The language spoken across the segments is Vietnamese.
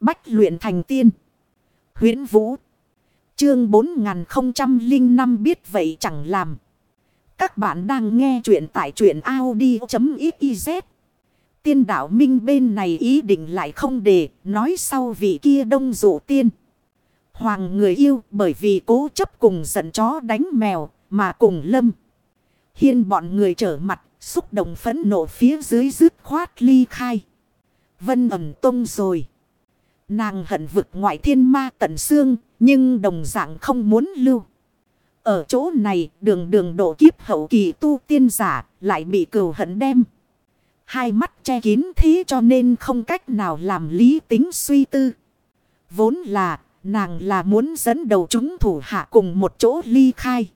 Bách luyện thành tiên. huyễn Vũ. Chương 4005 biết vậy chẳng làm. Các bạn đang nghe truyện tại truyện Audi.xyz. Tiên đạo minh bên này ý định lại không để, nói sau vị kia đông dụ tiên. Hoàng người yêu bởi vì cố chấp cùng giận chó đánh mèo, mà cùng lâm. Hiên bọn người trở mặt, xúc động phấn nộ phía dưới dứt khoát ly khai. Vân ẩm tông rồi. Nàng hận vực ngoại thiên ma tận xương, nhưng đồng dạng không muốn lưu. Ở chỗ này, đường đường độ kiếp hậu kỳ tu tiên giả lại bị cừu hận đem. Hai mắt che kín thế cho nên không cách nào làm lý tính suy tư. Vốn là, nàng là muốn dẫn đầu chúng thủ hạ cùng một chỗ ly khai.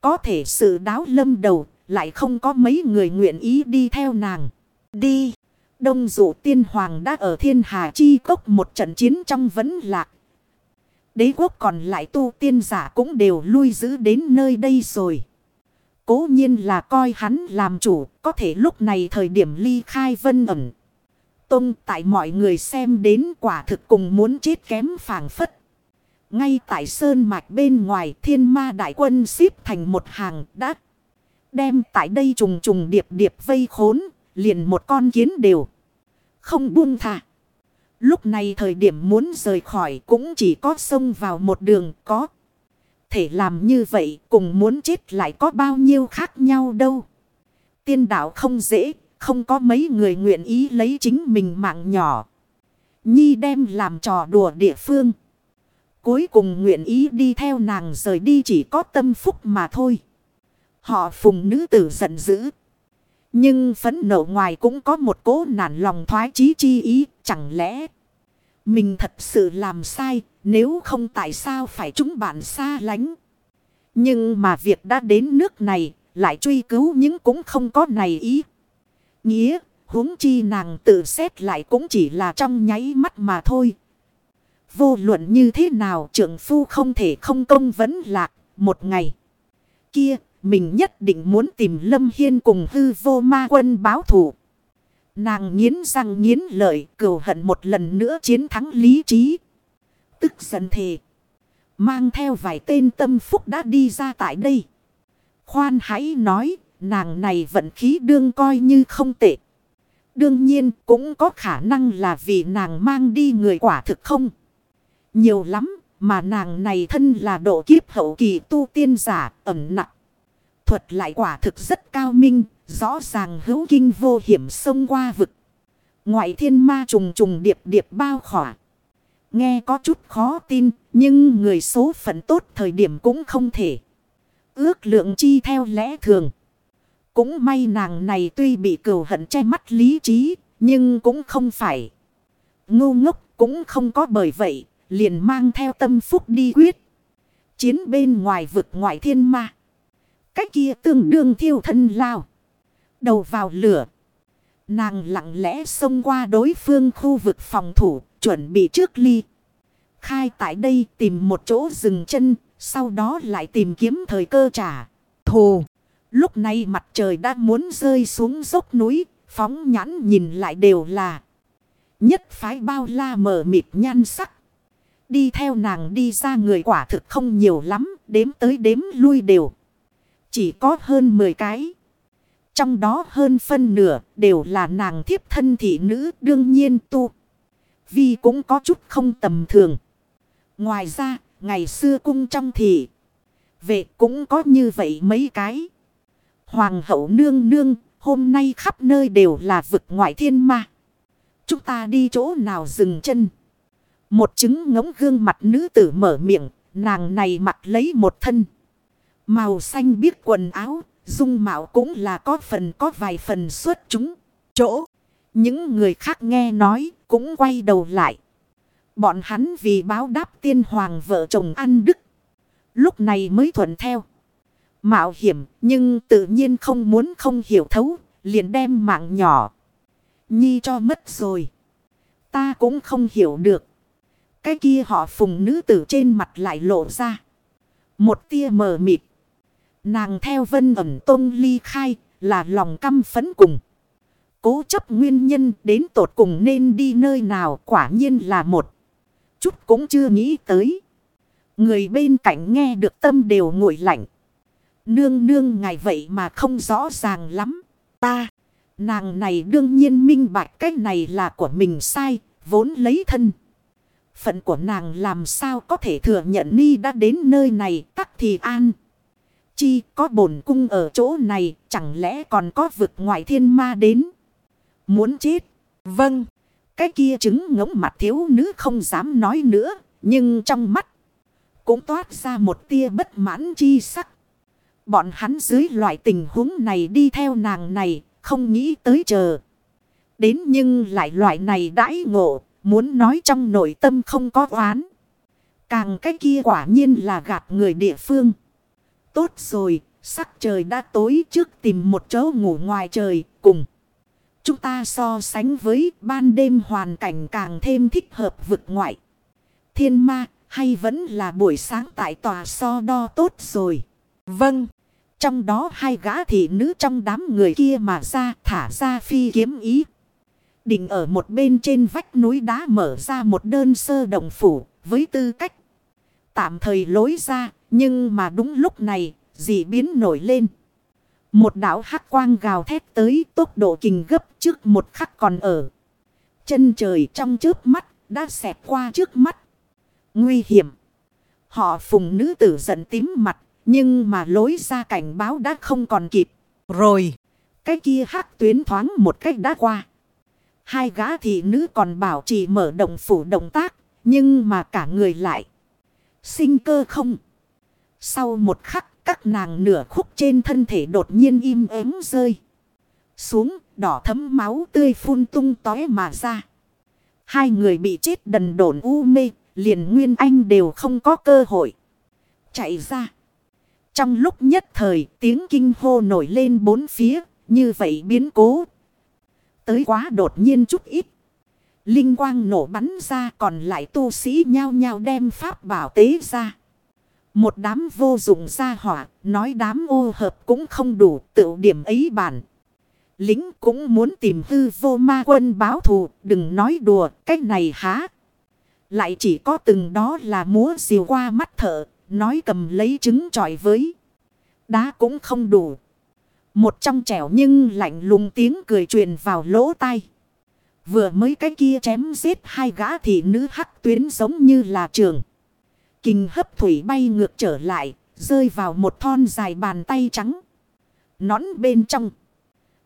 Có thể sự đáo lâm đầu, lại không có mấy người nguyện ý đi theo nàng. Đi. Đông dụ tiên hoàng đã ở thiên hà chi cốc một trận chiến trong vấn lạc. Đế quốc còn lại tu tiên giả cũng đều lui giữ đến nơi đây rồi. Cố nhiên là coi hắn làm chủ, có thể lúc này thời điểm ly khai vân ẩn. Tông tại mọi người xem đến quả thực cùng muốn chết kém phàng phất. Ngay tại sơn mạch bên ngoài thiên ma đại quân xếp thành một hàng đã đem tại đây trùng trùng điệp điệp vây khốn, liền một con kiến đều. Không buông thả. Lúc này thời điểm muốn rời khỏi cũng chỉ có xông vào một đường có. Thể làm như vậy cùng muốn chết lại có bao nhiêu khác nhau đâu. Tiên đạo không dễ, không có mấy người nguyện ý lấy chính mình mạng nhỏ. Nhi đem làm trò đùa địa phương. Cuối cùng nguyện ý đi theo nàng rời đi chỉ có tâm phúc mà thôi. Họ phùng nữ tử giận dữ. Nhưng phấn nộ ngoài cũng có một cố nản lòng thoái chí chi ý. Chẳng lẽ mình thật sự làm sai, nếu không tại sao phải chúng bạn xa lánh. Nhưng mà việc đã đến nước này, lại truy cứu những cũng không có này ý. Nghĩa, huống chi nàng tự xét lại cũng chỉ là trong nháy mắt mà thôi. Vô luận như thế nào trưởng phu không thể không công vấn lạc, một ngày. Kia mình nhất định muốn tìm Lâm Hiên cùng hư vô ma quân báo thủ. Nàng nghiến răng nghiến lợi cừu hận một lần nữa chiến thắng lý trí. Tức giận thề. Mang theo vài tên tâm phúc đã đi ra tại đây. Khoan hãy nói, nàng này vận khí đương coi như không tệ. Đương nhiên cũng có khả năng là vì nàng mang đi người quả thực không. Nhiều lắm, mà nàng này thân là độ kiếp hậu kỳ tu tiên giả ẩm nặng thuật lại quả thực rất cao minh, rõ ràng hữu kinh vô hiểm xông qua vực. Ngoại thiên ma trùng trùng điệp điệp bao khỏa. Nghe có chút khó tin, nhưng người số phận tốt thời điểm cũng không thể. Ước lượng chi theo lẽ thường. Cũng may nàng này tuy bị cừu hận che mắt lý trí, nhưng cũng không phải. Ngu ngốc cũng không có bởi vậy, liền mang theo tâm phúc đi quyết. Chiến bên ngoài vực ngoại thiên ma. Cách kia tương đương thiêu thân lao. Đầu vào lửa. Nàng lặng lẽ xông qua đối phương khu vực phòng thủ, chuẩn bị trước ly. Khai tại đây tìm một chỗ dừng chân, sau đó lại tìm kiếm thời cơ trả. Thù. Lúc này mặt trời đã muốn rơi xuống dốc núi, phóng nhãn nhìn lại đều là. Nhất phái bao la mở mịt nhan sắc. Đi theo nàng đi ra người quả thực không nhiều lắm, đếm tới đếm lui đều. Chỉ có hơn 10 cái. Trong đó hơn phân nửa đều là nàng thiếp thân thị nữ đương nhiên tu. Vì cũng có chút không tầm thường. Ngoài ra, ngày xưa cung trong thị. Vệ cũng có như vậy mấy cái. Hoàng hậu nương nương, hôm nay khắp nơi đều là vực ngoại thiên ma. Chúng ta đi chỗ nào dừng chân. Một chứng ngống gương mặt nữ tử mở miệng, nàng này mặc lấy một thân. Màu xanh biếc quần áo, dung mạo cũng là có phần có vài phần xuất chúng. Chỗ, những người khác nghe nói cũng quay đầu lại. Bọn hắn vì báo đáp tiên hoàng vợ chồng ăn đức. Lúc này mới thuận theo. Mạo hiểm nhưng tự nhiên không muốn không hiểu thấu, liền đem mạng nhỏ. Nhi cho mất rồi. Ta cũng không hiểu được. Cái kia họ phùng nữ tử trên mặt lại lộ ra. Một tia mờ mịt. Nàng theo vân ẩm tôn ly khai là lòng căm phấn cùng. Cố chấp nguyên nhân đến tột cùng nên đi nơi nào quả nhiên là một. Chút cũng chưa nghĩ tới. Người bên cạnh nghe được tâm đều nguội lạnh. Nương nương ngài vậy mà không rõ ràng lắm. Ta, nàng này đương nhiên minh bạch cách này là của mình sai, vốn lấy thân. Phận của nàng làm sao có thể thừa nhận ni đã đến nơi này tắc thì an. Chi có bổn cung ở chỗ này, chẳng lẽ còn có vực ngoại thiên ma đến. Muốn chết. Vâng. Cái kia chứng ngỗng mặt thiếu nữ không dám nói nữa. Nhưng trong mắt cũng toát ra một tia bất mãn chi sắc. Bọn hắn dưới loại tình huống này đi theo nàng này, không nghĩ tới chờ. Đến nhưng lại loại này đãi ngộ, Muốn nói trong nội tâm không có oán. Càng cái kia quả nhiên là gạt người địa phương. Tốt rồi, sắc trời đã tối trước tìm một chỗ ngủ ngoài trời cùng. Chúng ta so sánh với ban đêm hoàn cảnh càng thêm thích hợp vực ngoại. Thiên ma hay vẫn là buổi sáng tại tòa so đo tốt rồi. Vâng. Trong đó hai gã thị nữ trong đám người kia mà ra thả ra phi kiếm ý. Định ở một bên trên vách núi đá mở ra một đơn sơ đồng phủ với tư cách. Tạm thời lối ra nhưng mà đúng lúc này dị biến nổi lên. Một đảo hắc quang gào thét tới tốc độ kình gấp trước một khắc còn ở. Chân trời trong trước mắt đã xẹt qua trước mắt. Nguy hiểm. Họ phùng nữ tử giận tím mặt nhưng mà lối ra cảnh báo đã không còn kịp. Rồi. Cái kia hắc tuyến thoáng một cách đã qua. Hai gã thị nữ còn bảo chỉ mở động phủ động tác. Nhưng mà cả người lại. Sinh cơ không. Sau một khắc, các nàng nửa khúc trên thân thể đột nhiên im ắng rơi. Xuống, đỏ thấm máu tươi phun tung tói mà ra. Hai người bị chết đần độn u mê. Liền Nguyên Anh đều không có cơ hội. Chạy ra. Trong lúc nhất thời, tiếng kinh hô nổi lên bốn phía. Như vậy biến cố tới quá đột nhiên chút ít. Linh quang nổ bắn ra, còn lại tu sĩ nhao nhao đem pháp bảo tế ra. Một đám vô dụng ra hỏa, nói đám ô hợp cũng không đủ tự điểm ấy bản. Lính cũng muốn tìm hư vô ma quân báo thù, đừng nói đùa, cái này há. Lại chỉ có từng đó là múa diều qua mắt thở, nói cầm lấy trứng tròi với. Đá cũng không đủ. Một trong trẻo nhưng lạnh lùng tiếng cười truyền vào lỗ tai. Vừa mới cái kia chém giết hai gã thị nữ hắc tuyến giống như là trường. Kinh hấp thủy bay ngược trở lại, rơi vào một thon dài bàn tay trắng. Nón bên trong.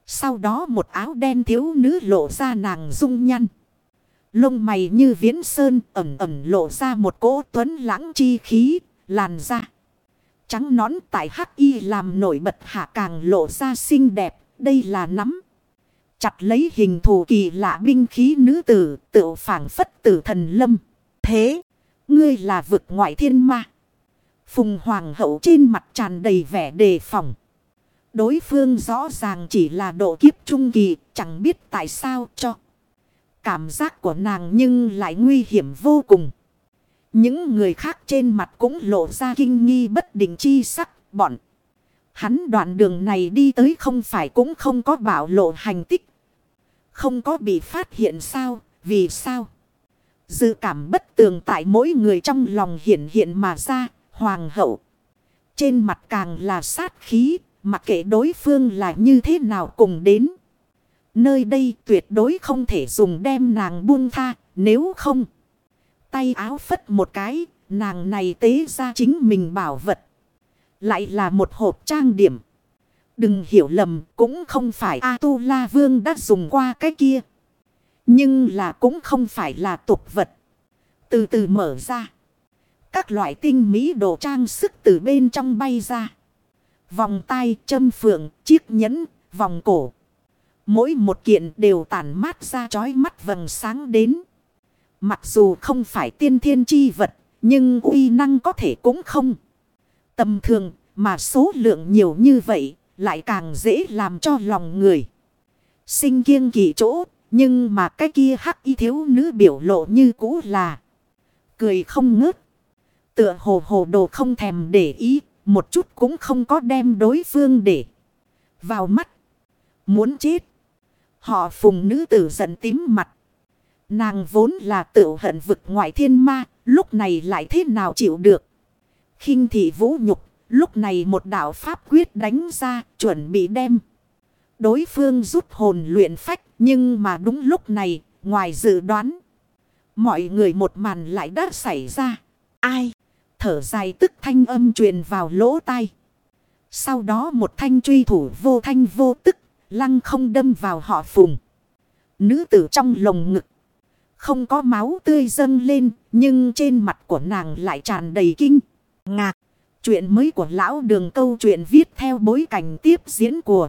Sau đó một áo đen thiếu nữ lộ ra nàng dung nhăn. Lông mày như viễn sơn ẩm ẩm lộ ra một cỗ tuấn lãng chi khí, làn da. Trắng nón tại hắc y làm nổi bật hạ càng lộ ra xinh đẹp. Đây là nắm. Chặt lấy hình thù kỳ lạ binh khí nữ tử tự phản phất tử thần lâm. Thế, ngươi là vực ngoại thiên ma. Phùng hoàng hậu trên mặt tràn đầy vẻ đề phòng. Đối phương rõ ràng chỉ là độ kiếp trung kỳ, chẳng biết tại sao cho. Cảm giác của nàng nhưng lại nguy hiểm vô cùng. Những người khác trên mặt cũng lộ ra kinh nghi bất định chi sắc bọn. Hắn đoạn đường này đi tới không phải cũng không có bảo lộ hành tích. Không có bị phát hiện sao, vì sao? Dự cảm bất tường tại mỗi người trong lòng hiện hiện mà ra, hoàng hậu. Trên mặt càng là sát khí, mặc kệ đối phương là như thế nào cùng đến. Nơi đây tuyệt đối không thể dùng đem nàng buông tha, nếu không tay áo phất một cái, nàng này tế ra chính mình bảo vật. Lại là một hộp trang điểm. Đừng hiểu lầm, cũng không phải A-tu-la vương đã dùng qua cái kia. Nhưng là cũng không phải là tục vật. Từ từ mở ra. Các loại tinh mỹ đồ trang sức từ bên trong bay ra. Vòng tay, châm phượng, chiếc nhẫn, vòng cổ. Mỗi một kiện đều tản mát ra chói mắt vầng sáng đến. Mặc dù không phải tiên thiên chi vật, nhưng uy năng có thể cũng không. Tầm thường, mà số lượng nhiều như vậy, lại càng dễ làm cho lòng người. Sinh kiêng kỳ chỗ, nhưng mà cái kia hắc y thiếu nữ biểu lộ như cũ là. Cười không ngớt. Tựa hồ hồ đồ không thèm để ý, một chút cũng không có đem đối phương để vào mắt. Muốn chết. Họ phùng nữ tử giận tím mặt. Nàng vốn là tự hận vực ngoại thiên ma, lúc này lại thế nào chịu được. khinh thị vũ nhục, lúc này một đạo pháp quyết đánh ra, chuẩn bị đem. Đối phương rút hồn luyện phách, nhưng mà đúng lúc này, ngoài dự đoán. Mọi người một màn lại đã xảy ra. Ai? Thở dài tức thanh âm truyền vào lỗ tai. Sau đó một thanh truy thủ vô thanh vô tức, lăng không đâm vào họ phùng. Nữ tử trong lồng ngực. Không có máu tươi dâng lên, nhưng trên mặt của nàng lại tràn đầy kinh. Ngạc, chuyện mới của lão đường câu chuyện viết theo bối cảnh tiếp diễn của